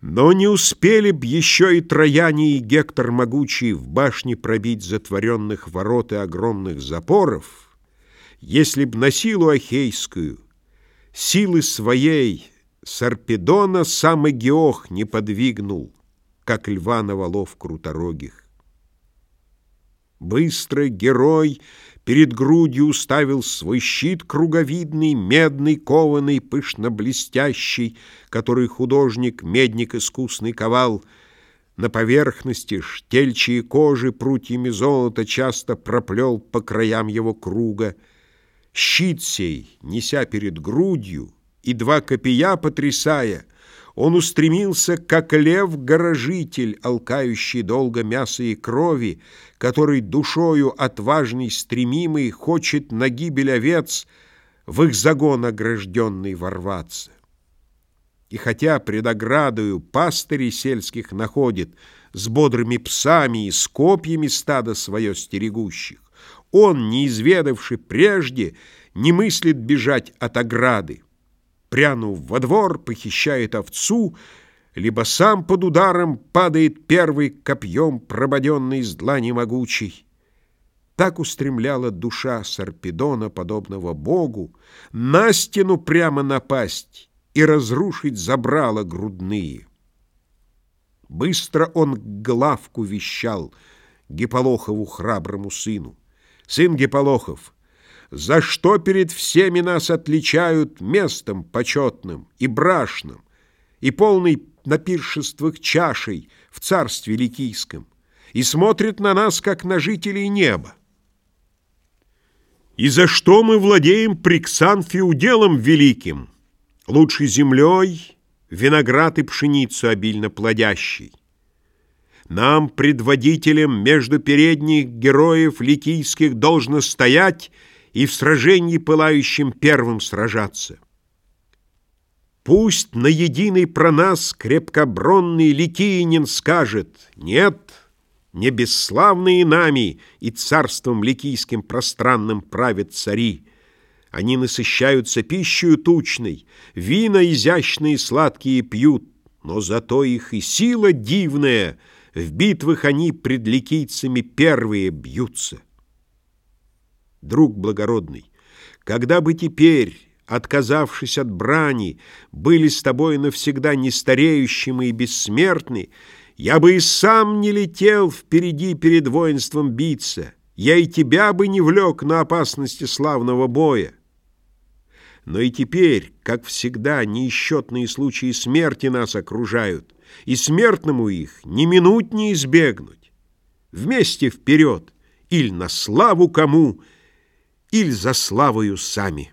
Но не успели б еще и Трояне, и Гектор могучий в башне пробить затворенных ворот и огромных запоров, если б на силу Ахейскую, силы своей Сарпедона сам Игеох не подвигнул, как льва на валов круторогих. Быстро герой перед грудью уставил свой щит круговидный, медный, кованый, пышно-блестящий, который художник, медник искусный ковал. На поверхности штельчие кожи прутьями золота часто проплел по краям его круга. Щит сей, неся перед грудью, и два копия потрясая, он устремился, как лев-горожитель, алкающий долго мяса и крови, который душою отважный стремимый хочет на гибель овец в их загон огражденный ворваться. И хотя пред оградою пастырей сельских находит с бодрыми псами и с копьями стада свое стерегущих, он, не изведавший прежде, не мыслит бежать от ограды прянув во двор, похищает овцу, либо сам под ударом падает первый копьем, прободенный из длани могучей. Так устремляла душа Сарпедона, подобного Богу, на стену прямо напасть и разрушить забрала грудные. Быстро он главку вещал Гиполохову храброму сыну. «Сын Гиполохов, за что перед всеми нас отличают местом почетным и брашным, и полный на пиршествах чашей в царстве ликийском, и смотрит на нас, как на жителей неба. И за что мы владеем Приксанфи уделом великим, лучшей землей, виноград и пшеницу обильно плодящий? Нам, предводителям между передних героев ликийских, должно стоять — и в сражении пылающим первым сражаться. Пусть на единый про нас крепкобронный Ликиянин скажет «Нет, не бесславные нами и царством ликийским пространным правят цари. Они насыщаются пищей тучной, вина изящные сладкие пьют, но зато их и сила дивная, в битвах они пред ликийцами первые бьются» друг благородный, когда бы теперь, отказавшись от брани, были с тобой навсегда нестареющим и бессмертны, я бы и сам не летел впереди перед воинством биться, я и тебя бы не влек на опасности славного боя. Но и теперь, как всегда, неисчетные случаи смерти нас окружают, и смертному их ни минут не избегнуть. Вместе вперед, или на славу кому — или за славою сами.